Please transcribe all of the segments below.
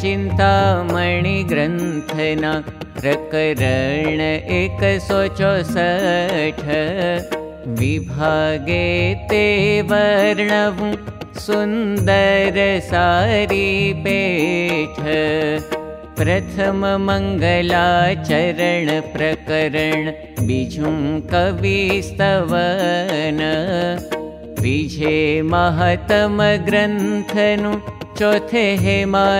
चिन्तामणिग्रन्थना प्रकरण एकसो चौसठ विभागे ते वर्णव सुन्दर सारी पेठ। प्रथम मङ्गलाचरण प्रकरण बिजु कविस्तवन। बीजे महतम ग्रन्थनु चौथे हेमाद्रीवर्णन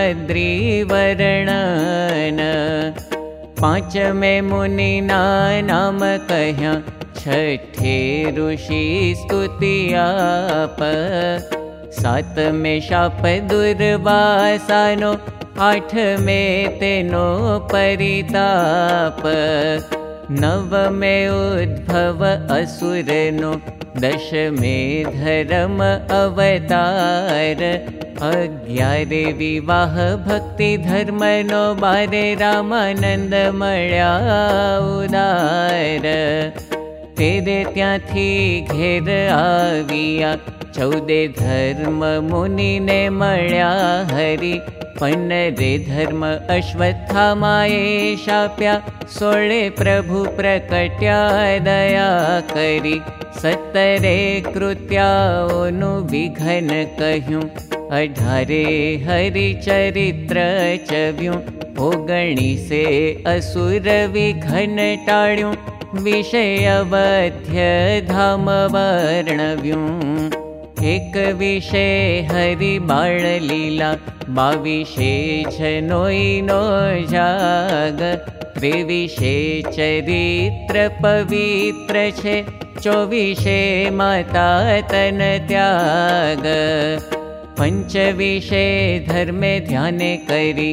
पाँच में मुनि नाम कह्या छठे ऋषि स्तुतियाप सात में शाप दुर्वासानो आठ में तेनो परिताप। नव में उद्भव असुरनो दश में धर्म अवतार। अग्यारे विवाह भक्ति धर्म नो बारे रामानंद मळ्या उदार तेरे त्याथी घेर आविया चौदे धर्म मुनि ने हरि पन्नरे धर्म अश्वत्थामाये शाप्या सोळे प्रभु प्रकट्या दया करी सत्तरे कृत्याओनु विघन कह्युं। अढारे हरिचरित्र चव्युं। ओगणिसे असुर विघन टाळ्युं। विषयवध्य धाम वर्णव्युं एक विषे हरि बाळलीला बाविषे जनोई नो जाग। त्रिविषे चरित्र पवित्र छे चौविषे माता तन त्याग। पञ्चविषे धर्मे ध्याने करी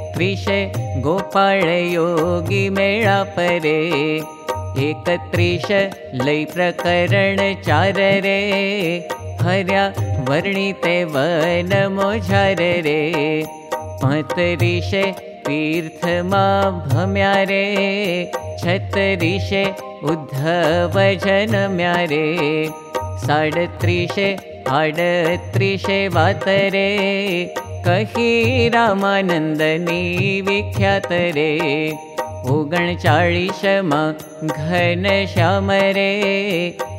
त्रिशे गोपाळ योगी मेळा परे एकत्रिश लई प्रकरण चार रे हर्या वर्णिते वन मोझार रे पंतरिशे तीर्थ मा भम्या रे छतरिशे उद्धव जनम्या रे साडत्रिशे आडत्रिशे वातरे विख्यातरे ओगणचाळिशमा घन श्यामरे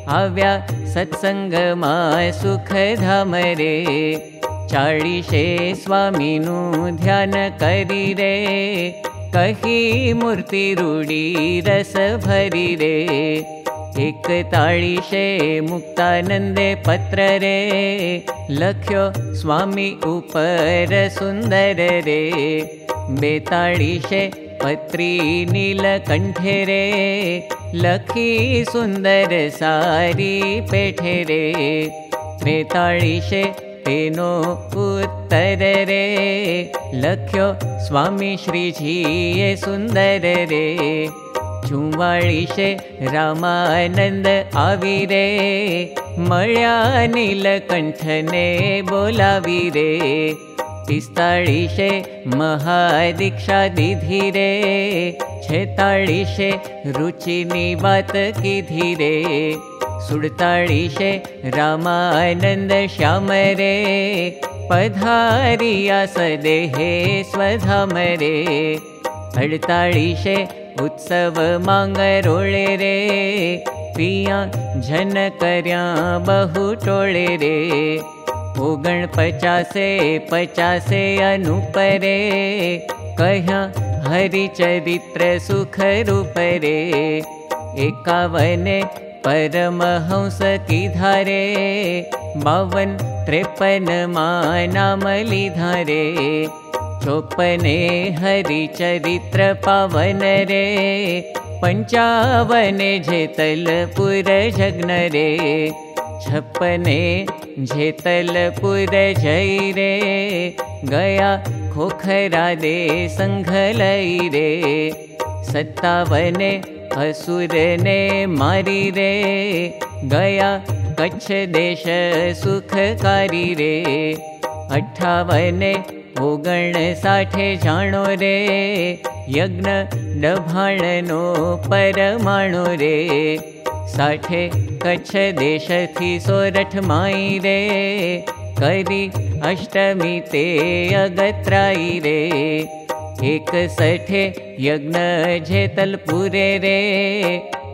आव्या सत्सङ्गमा सुखधामरे चाळिशे स्वामिनु ध्यान करी रे। कही मूर्ति रूढी रस भरी रे एकताळिशे मुक्तानन्दे पत्र रे लख्यो स्वामी उपर सुन्दर रे. बेताळिशे पत्री नीलकण्ठे रे लखी सुन्दर सारी पेठे रे. बेताळिशे तेनो उत्तर रे लख्यो स्वामी श्रीजीये सुन्दर रे चुवाळिशे रामानन्द आवी रे मळ्या नीलकण्ठने बोलावी रे पिस्ताळिशे महादीक्षा दिधी रे छेताळिशे रुचिनी बात कीधी रे सुडताळिशे रामानन्द श्याम रे पधारिया सदेहे स्वधाम रे अडताळिशे उत्सव मांगरोळे रे। पिया जन कर्या बहु टोळे रे। ओगण पचासे पचासे अनुपरे। कह्या हरिचरित्र सुख रूप रे। एकावने परमहंस की धारे। बावन त्रेपन मा नाम लीधारे चोपने हरिचरित्र पावन रे पञ्चावने जेतलपुर जग्न रे छप्पने जेतलपुर रे गया खोखरा दे संघलई रे सत्तावने असुर ने मारी रे गया कच्छ देश सुखकारी रे अठावने साठे जानो रे यज्ञ डभाणनो परमाणु रे साठे कच्छ देश थी सोरठ माई रे करी अष्टमी ते अगत्राई रे एक सठे यज्ञ जेतलपुरे रे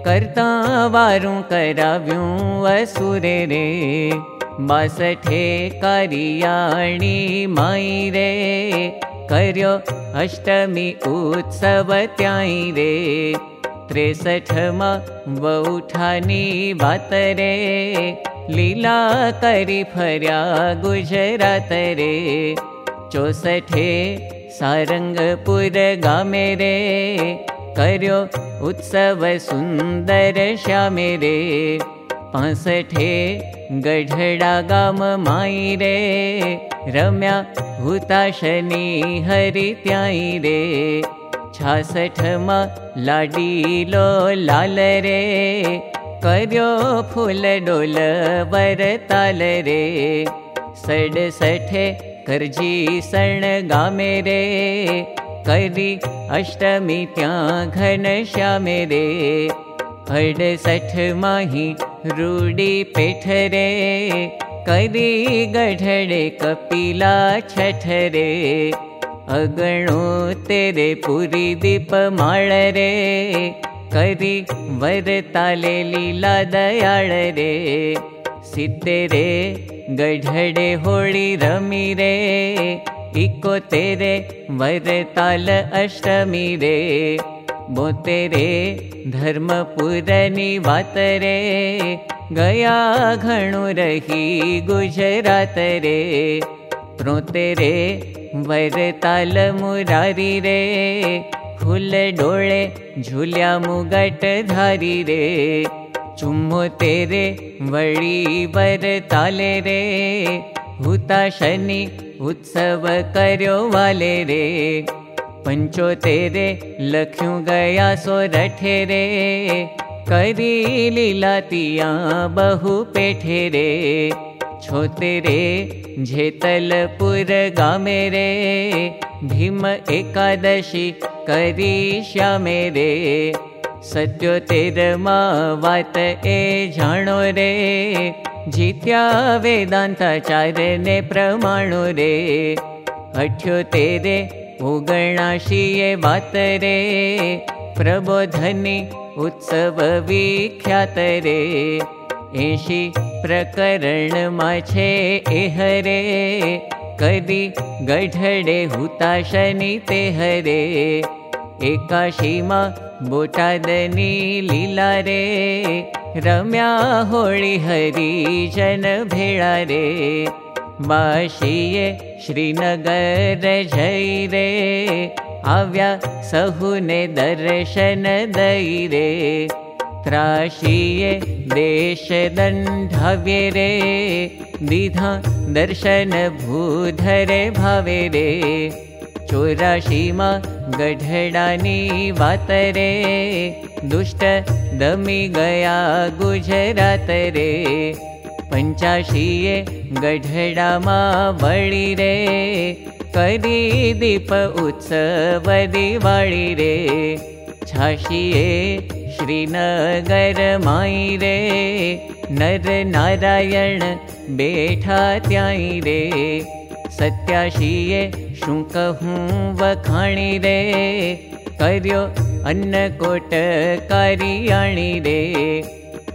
करता वारू कराव्यूं असुरे रे बासठे कारियाणी माई रे कर्यो अष्टमी उत्सव त्याई रे त्रेसठ मा बौठानी बात रे लीला करी फर्या गुजरात रे चौसठे सारंगपुर गामे रे कर्यो उत्सव सुंदर श्यामे रे गढ़ड़ा रे रम्या हुताशनी हरि त्याई रे छासठ मा लाडी लो लाल रे कर्यो फूल डोल वर ताल रे सड़सठे करजी सण गामे रे करी अष्टमी त्या घन श्यामे रे अड़सठ माही रूडी पेठ रे करी गढ़ड़े कपिला छठ रे। अगणो तेरे पूरी दीप माळ रे करी वर ताले लीला दयाळ रे। सिद्धे रे गढ़ड़े होली रमी रे इको तेरे वर ताल रे बोतेरे धर्मपुरनी वात रे गया घणु रही गुजरात रे प्रोतेरे वर ताल मुरारी रे फूल डोळे झुल्या मुगट धारी रे। चुम्मो तेरे वळी वर ताले रे हुता शनि उत्सव कर्यो वाले रे पंचो तेरे लख्यूं गया सो रठे रे करी लीला तिया बहु पेठे रे छो तेरे झेतलपुर गामे रे भीम एकादशी करी श्यामे रे सत्यो तेर मा वात ए जाणो रे जीत्या वेदांताचार्य ने प्रमाणो रे अठ्यो तेरे ओगणाशीये बात रे प्रबोधनी उत्सव विख्यात रे प्रकरण माछे एहरे कदी गढ़डे हुताशनी ते हरे एकाशी मा बोटादनी लीला रे रम्या होळी हरी जन भेळा रे बाशिये श्रीनगर जय रे। आव्या सहुने दर्शन दई रे। त्राशिये देश दंढाव्ये रे। दीधा दर्शन भूधरे भावे रे। चौराशी मा गढ़डानी वात रे। दुष्ट दमी गया गुजरात रे पंचाशीए गढ़ड़ा मा बड़ी रे करी दीप उत्सव दिवाड़ी रे छाशीए श्रीनगर माई रे नर नारायण बैठा त्याई रे सत्याशीए शू कहूँ वखाणी रे कर्यो अन्नकोट कारियाणी रे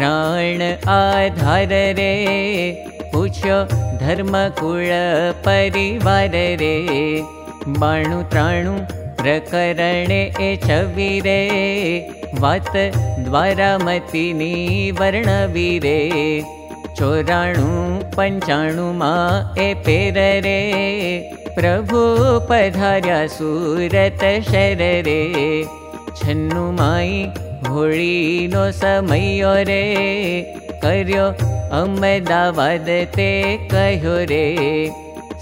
प्राण आधार रे पूछो धर्मकुल परिवार रे बाणु त्राणु प्रकरणे ए छवीरे वात द्वारामतिनी वर्णवीरे चोराणु पञ्चाणु मा ए पेररे प्रभु पधार्या सूरत शररे छन्नु माई होळीनो समयो रे कर्यो अमदावाद ते कह्यो रे।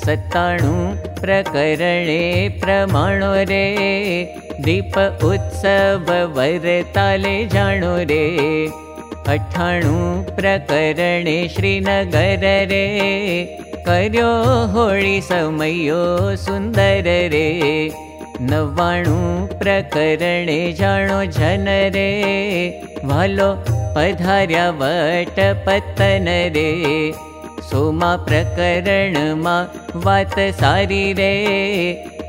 सत्ताणु प्रकरणे प्रमाणो रे। दीप उत्सव वरताले जाणो रे। अठाणु प्रकरणे श्रीनगर रे। कर्यो होळी समयो सुन्दर रे नवाणु प्रकरणे जाणो जन रे वालो पधार्या वट पतन रे सोमा प्रकरण मा वात सारी रे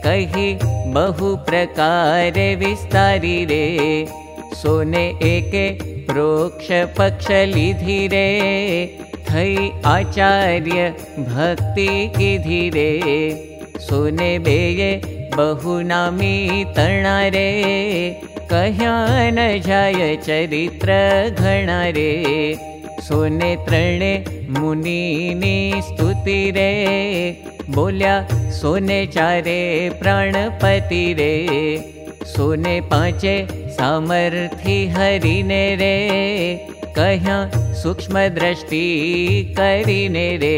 कही बहु प्रकार विस्तारी सोने एके प्रोक्ष पक्ष लिधि रे थई आचार्य भक्ति की सोने बेये बहुनामी मुनीनी स्तुति रे बोल्या सोने चारे प्राणपति रे। सोने पांचे सामर्थी हरिने रे कह्या सूक्ष्म दृष्टि करीने रे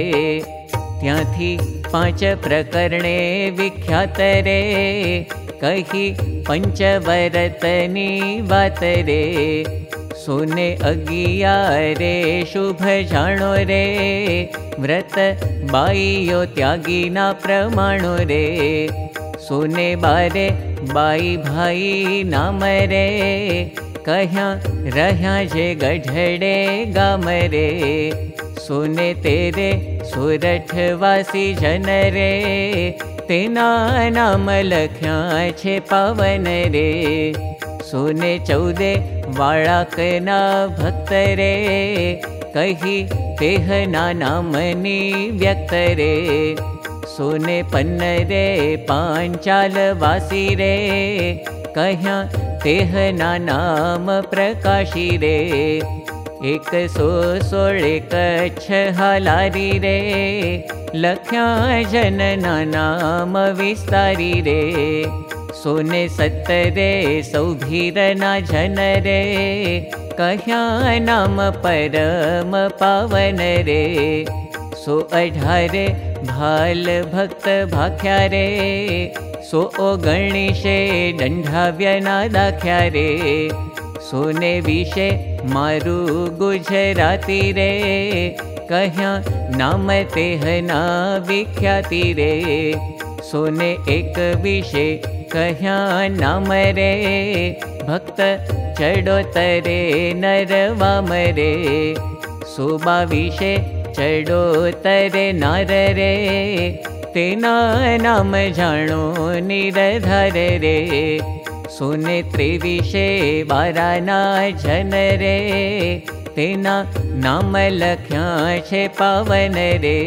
ત્યાંથી પાંચ પ્રકરણે વિખ્યાત રે કહી પંચવરતની વાત રે સોને અગિયારે શુભ જાણો રે વ્રત બાઈઓ ત્યાગીના પ્રમાણો રે સોને બારે બાઈ ભાઈ નામ રે कह्या रह्या जे गढडे गमरे सुने तेरे सूर वासी जनरे तेना नाम लख्या छे पवन रे सुने चौदे वाळाकना भक्त रे कही तेहना न मनी व्यक् रेने पन्नरे पाञ्चालवासि रे कह्या तेहना नाम प्रकाशी रे। एक सो सोळे कच्छ हलारी रे। लख्या जन नाम विस्तारी रे। सोने सत्तरे सौभीरना जन रे। कह्या नाम परम पावन रे सो अढारे भाल भक्त भाख्या रे सो ओ गणेशे दंडाव्यना दाख्या रे सोने विषे मारु गुजराती रे कह्या नाम तेहना विख्याति रे सोने एक विषे कह्या नाम रे भक्त चढ़ो तरे नरवाम रे सोबा विषे चढ़ो तरे नार तेना नाम जानो निरधर रे। सोने त्रिविशे बाराना जन रे तेना नाम लख्या छे पावन रे।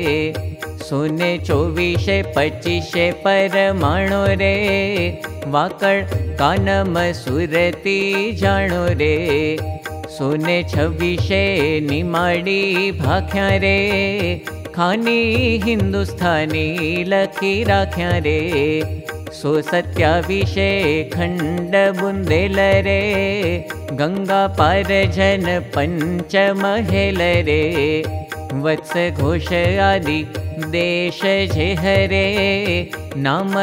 सोने चौवीशे पच्चीसे परमाणो रे कानम सुरती जाणो रे सोने छवीशे निमाड़ी भाख्या रे खानी राख्या रे सो सत्याविषे खण्ड बुन्देल रे गङ्गा पार जन पञ्च महेल रे वत्स घोष आदि देश जे हरे नाम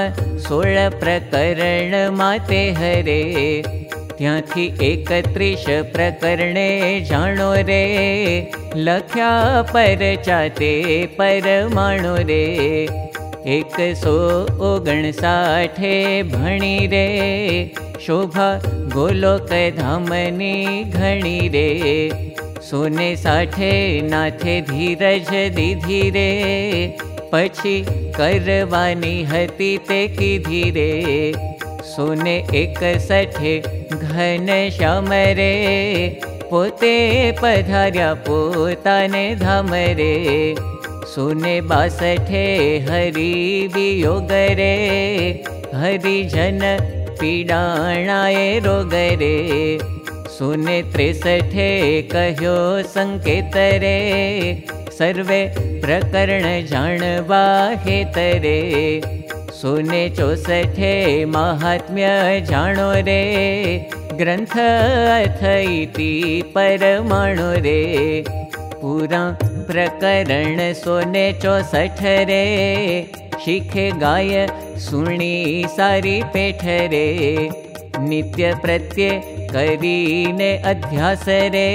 सोळ प्रकरण माते हरे ત્યાંથી એકત્રીસ પ્રકરણે જાણો રે લખ્યા પર ચાતે પરમાણો રે એકસો ઓગણસાઠે ભણી રે શોભા ગોલોક ધામની ઘણી રે સોને સાઠે નાથે ધીરજ દીધી રે પછી કરવાની હતી તે કીધી રે सुने एक सठे घन शमरे पोते पधार्या पोताने धामरे। सुने बासठे हरि वियोगरे हरिजन पीडाणाय रोगरे। सून् त्रेसठे कहो संकेतरे सर्वे प्रकरण जाणवा हेतरे। सुने चौसठे महात्म्य जानो रे ग्रन्थ अथैति परमाणु रे। पुरा प्रकरण सोने चौसठ रे शिखे गाय सुणी सारी पेठ रे। नित्य प्रत्ये करीने अध्यास रे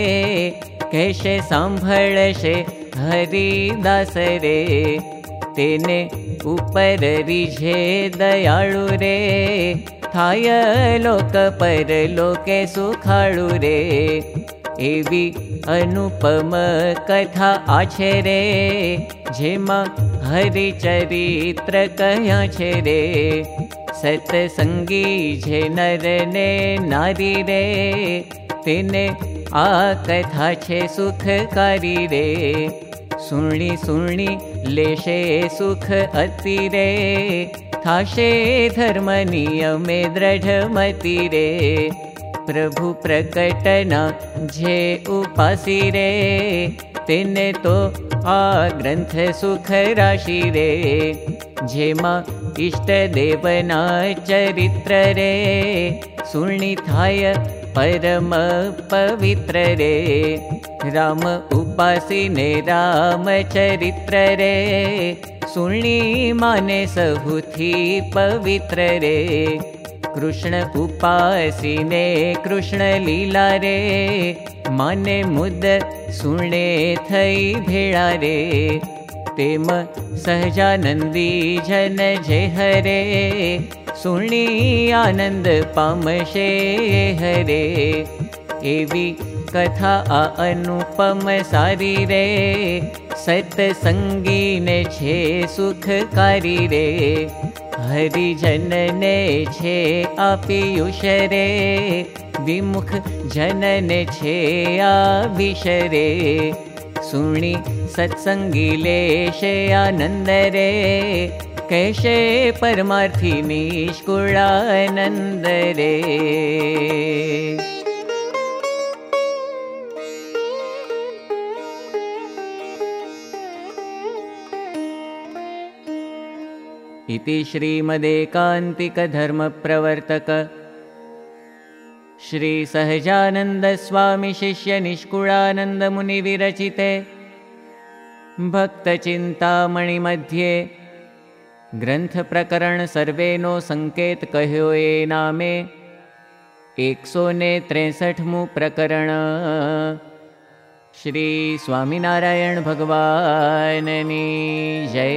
कैसे सांभळशे हरिदास रे ऊपर रिझे दयाळु रे। थाय लोक पर लोके सुखाळु रे। एवी अनुपम कथा आछे रे। जेमा हरिचरित्र कह्या छे रे। सत्संगी जे नर ने नारी रे। तेने आ कथा छे सुखकारी रे। सुणी सुणी लेशे सुख अति रे थाशे धर्म नियमे दृढमति रे प्रभु प्रकटना जे उपासी रे तेने तो आ ग्रंथ सुख राशि रे जेमा इष्ट देवना चरित्र रे सुणी थाय परम पवित्र रे राम उपासी ने राम चरित्र रे सुणी माने सबुथी पवित्र रे कृष्ण उपासी ने कृष्ण लीला रे माने मुद सुणे थई भेड़ा रे तेम सहजानंदी जन जे हरे सुणी आनंद पामशे हरे। एवी कथा आ अनुपम सारी रे सत्संगी ने छे सुखकारी रे। हरिजन ने छे आपियुष रे विमुख जन ने छे आविशरे सुणी सत्संगी लेशे आनंद रे कैसे परमार्थी निष्कुळानन्द रे इति श्रीमदेकान्तिकधर्मप्रवर्तक श्रीसहजानन्दस्वामिशिष्यनिष्कुळानन्दमुनिविरचिते भक्तचिन्तामणिमध्ये ग्रन्थप्रकरण सर्वेनो सङ्केत कह्यो ए नामे। एकसो ने त्रेसठमु प्रकरण। श्री स्वामिनारायण भगवाननी जय